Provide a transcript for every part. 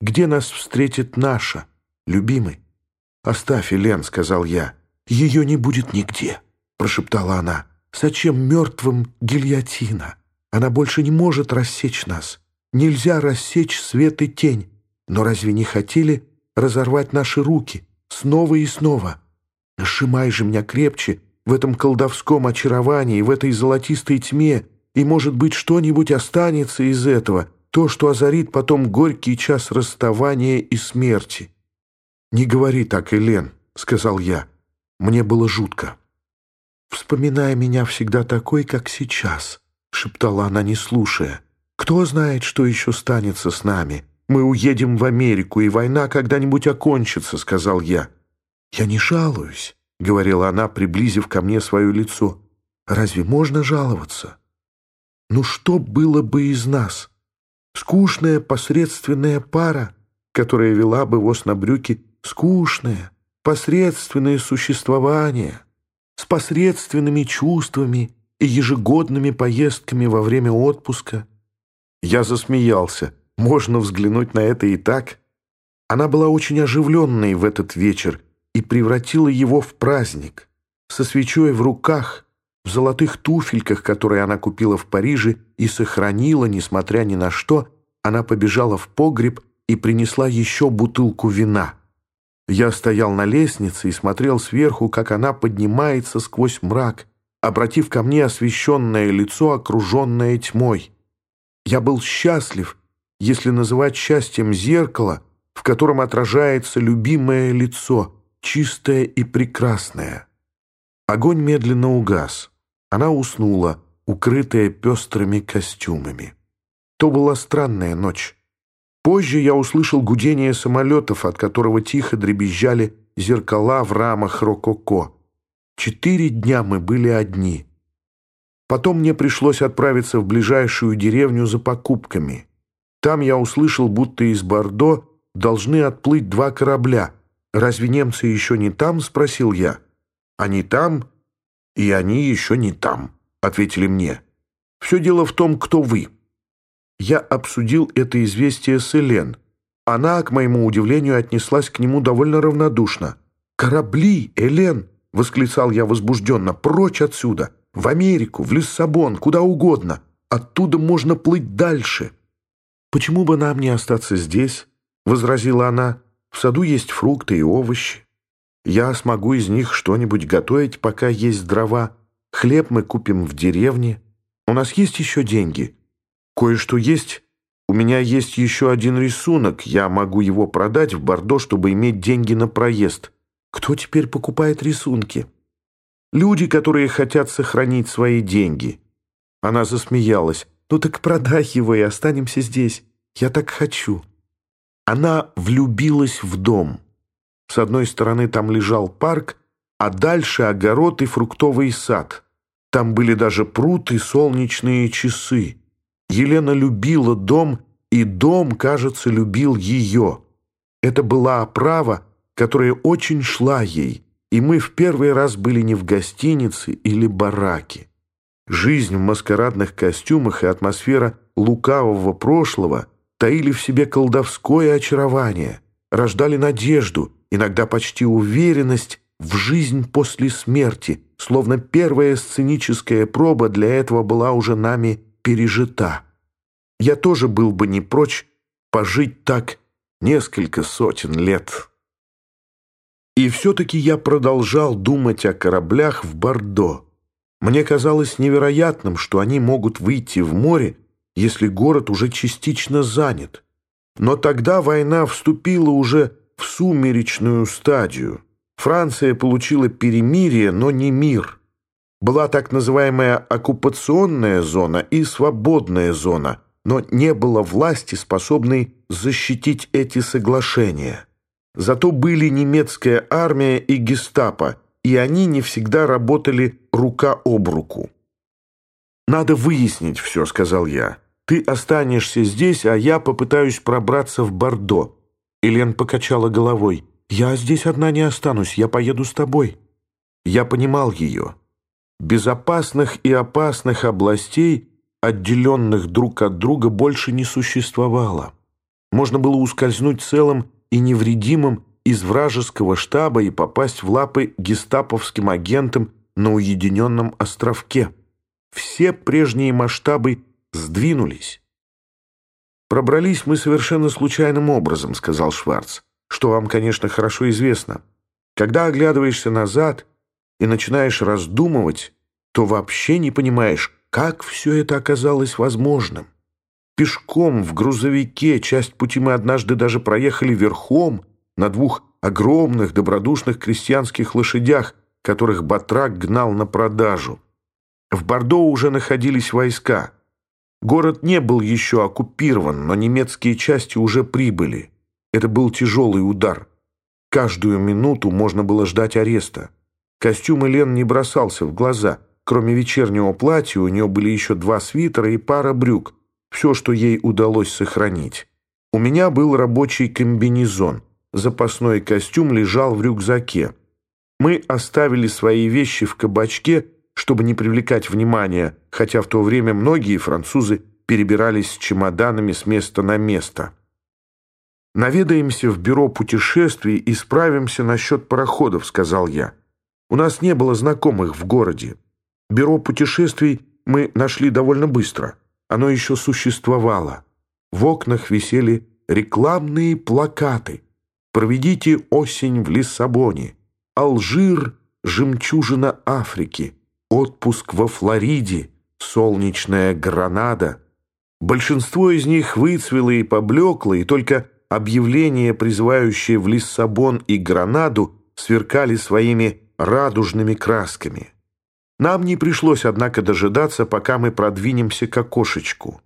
Где нас встретит наша, любимый? «Оставь, Элен», — сказал я. «Ее не будет нигде», — прошептала она. «Зачем мертвым гильотина? Она больше не может рассечь нас. Нельзя рассечь свет и тень. Но разве не хотели разорвать наши руки снова и снова? Сжимай же меня крепче в этом колдовском очаровании, в этой золотистой тьме, и, может быть, что-нибудь останется из этого, то, что озарит потом горький час расставания и смерти». «Не говори так, Элен», — сказал я. Мне было жутко. «Вспоминая меня всегда такой, как сейчас», — шептала она, не слушая. «Кто знает, что еще станется с нами? Мы уедем в Америку, и война когда-нибудь окончится», — сказал я. «Я не жалуюсь», — говорила она, приблизив ко мне свое лицо. «Разве можно жаловаться? Ну что было бы из нас? Скучная посредственная пара, которая вела бы воз на брюки скучное, посредственное существование с посредственными чувствами и ежегодными поездками во время отпуска. Я засмеялся. Можно взглянуть на это и так. Она была очень оживленной в этот вечер и превратила его в праздник. Со свечой в руках, в золотых туфельках, которые она купила в Париже и сохранила, несмотря ни на что, она побежала в погреб и принесла еще бутылку вина. Я стоял на лестнице и смотрел сверху, как она поднимается сквозь мрак, обратив ко мне освещенное лицо, окруженное тьмой. Я был счастлив, если называть счастьем зеркало, в котором отражается любимое лицо, чистое и прекрасное. Огонь медленно угас. Она уснула, укрытая пестрыми костюмами. То была странная ночь. Позже я услышал гудение самолетов, от которого тихо дребезжали зеркала в рамах рококо. Четыре дня мы были одни. Потом мне пришлось отправиться в ближайшую деревню за покупками. Там я услышал, будто из Бордо должны отплыть два корабля. «Разве немцы еще не там?» — спросил я. «Они там, и они еще не там», — ответили мне. «Все дело в том, кто вы». Я обсудил это известие с Элен. Она, к моему удивлению, отнеслась к нему довольно равнодушно. «Корабли, Элен!» — восклицал я возбужденно. «Прочь отсюда! В Америку, в Лиссабон, куда угодно! Оттуда можно плыть дальше!» «Почему бы нам не остаться здесь?» — возразила она. «В саду есть фрукты и овощи. Я смогу из них что-нибудь готовить, пока есть дрова. Хлеб мы купим в деревне. У нас есть еще деньги». Кое-что есть. У меня есть еще один рисунок. Я могу его продать в Бордо, чтобы иметь деньги на проезд. Кто теперь покупает рисунки? Люди, которые хотят сохранить свои деньги. Она засмеялась. Ну так продай его и останемся здесь. Я так хочу. Она влюбилась в дом. С одной стороны там лежал парк, а дальше огород и фруктовый сад. Там были даже пруд и солнечные часы. Елена любила дом, и дом, кажется, любил ее. Это была оправа, которая очень шла ей, и мы в первый раз были не в гостинице или бараке. Жизнь в маскарадных костюмах и атмосфера лукавого прошлого таили в себе колдовское очарование, рождали надежду, иногда почти уверенность в жизнь после смерти, словно первая сценическая проба для этого была уже нами пережита. Я тоже был бы не прочь пожить так несколько сотен лет. И все-таки я продолжал думать о кораблях в Бордо. Мне казалось невероятным, что они могут выйти в море, если город уже частично занят. Но тогда война вступила уже в сумеречную стадию. Франция получила перемирие, но не мир. Была так называемая оккупационная зона и свободная зона, но не было власти, способной защитить эти соглашения. Зато были немецкая армия и гестапо, и они не всегда работали рука об руку. «Надо выяснить все», — сказал я. «Ты останешься здесь, а я попытаюсь пробраться в Бордо». Элен покачала головой. «Я здесь одна не останусь, я поеду с тобой». Я понимал ее безопасных и опасных областей, отделенных друг от друга, больше не существовало. можно было ускользнуть целым и невредимым из вражеского штаба и попасть в лапы гестаповским агентам на уединенном островке. Все прежние масштабы сдвинулись. «Пробрались мы совершенно случайным образом», — сказал Шварц, «что вам, конечно, хорошо известно. Когда оглядываешься назад и начинаешь раздумывать, то вообще не понимаешь, как все это оказалось возможным. Пешком в грузовике часть пути мы однажды даже проехали верхом на двух огромных добродушных крестьянских лошадях, которых Батрак гнал на продажу. В Бордо уже находились войска. Город не был еще оккупирован, но немецкие части уже прибыли. Это был тяжелый удар. Каждую минуту можно было ждать ареста. Костюм Элен не бросался в глаза. Кроме вечернего платья у нее были еще два свитера и пара брюк. Все, что ей удалось сохранить. У меня был рабочий комбинезон. Запасной костюм лежал в рюкзаке. Мы оставили свои вещи в кабачке, чтобы не привлекать внимания, хотя в то время многие французы перебирались с чемоданами с места на место. «Наведаемся в бюро путешествий и справимся насчет пароходов», — сказал я. «У нас не было знакомых в городе. Бюро путешествий мы нашли довольно быстро. Оно еще существовало. В окнах висели рекламные плакаты. «Проведите осень в Лиссабоне», «Алжир — жемчужина Африки», отпуск во Флориде, солнечная Гранада. Большинство из них выцвело и поблекло, и только объявления, призывающие в Лиссабон и Гранаду, сверкали своими радужными красками. Нам не пришлось, однако, дожидаться, пока мы продвинемся к окошечку.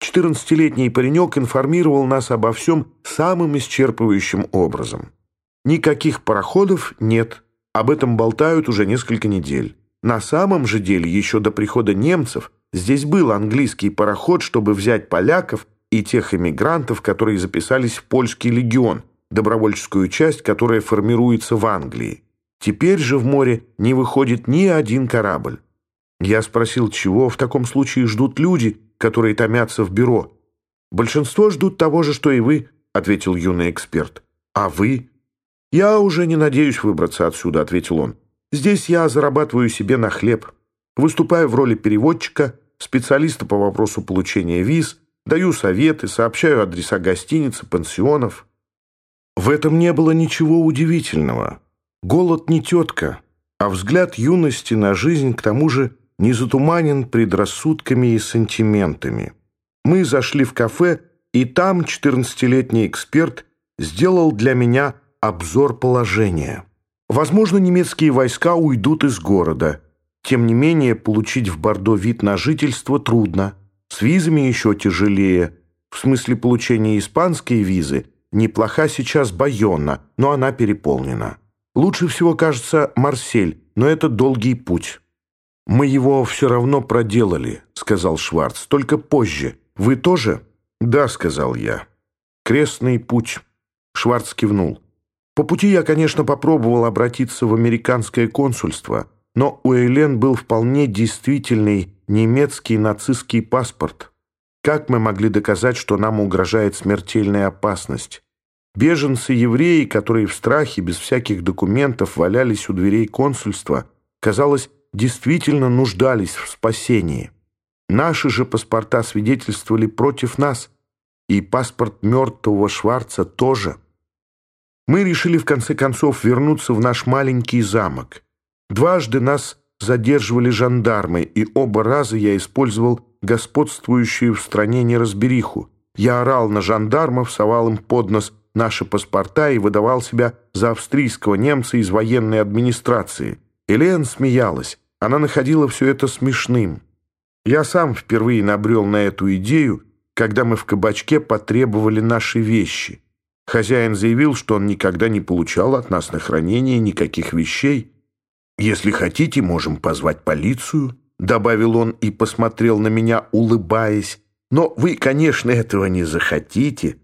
Четырнадцатилетний паренек информировал нас обо всем самым исчерпывающим образом. Никаких пароходов нет, об этом болтают уже несколько недель. На самом же деле, еще до прихода немцев, здесь был английский пароход, чтобы взять поляков и тех эмигрантов, которые записались в польский легион, добровольческую часть, которая формируется в Англии. Теперь же в море не выходит ни один корабль. Я спросил, чего в таком случае ждут люди, которые томятся в бюро. «Большинство ждут того же, что и вы», — ответил юный эксперт. «А вы?» «Я уже не надеюсь выбраться отсюда», — ответил он. Здесь я зарабатываю себе на хлеб, выступаю в роли переводчика, специалиста по вопросу получения виз, даю советы, сообщаю адреса гостиниц и пансионов. В этом не было ничего удивительного. Голод не тетка, а взгляд юности на жизнь к тому же не затуманен предрассудками и сантиментами. Мы зашли в кафе, и там 14-летний эксперт сделал для меня обзор положения. Возможно, немецкие войска уйдут из города. Тем не менее, получить в Бордо вид на жительство трудно. С визами еще тяжелее. В смысле получения испанской визы неплоха сейчас Байонна, но она переполнена. Лучше всего, кажется, Марсель, но это долгий путь. «Мы его все равно проделали», — сказал Шварц, — «только позже. Вы тоже?» «Да», — сказал я. «Крестный путь». Шварц кивнул. По пути я, конечно, попробовал обратиться в американское консульство, но у Элен был вполне действительный немецкий нацистский паспорт. Как мы могли доказать, что нам угрожает смертельная опасность? Беженцы-евреи, которые в страхе, без всяких документов, валялись у дверей консульства, казалось, действительно нуждались в спасении. Наши же паспорта свидетельствовали против нас, и паспорт мертвого Шварца тоже – мы решили в конце концов вернуться в наш маленький замок. Дважды нас задерживали жандармы, и оба раза я использовал господствующую в стране неразбериху. Я орал на жандармов, совал им под нос наши паспорта и выдавал себя за австрийского немца из военной администрации. Элен смеялась. Она находила все это смешным. Я сам впервые набрел на эту идею, когда мы в кабачке потребовали наши вещи — Хозяин заявил, что он никогда не получал от нас на хранение никаких вещей. «Если хотите, можем позвать полицию», — добавил он и посмотрел на меня, улыбаясь. «Но вы, конечно, этого не захотите».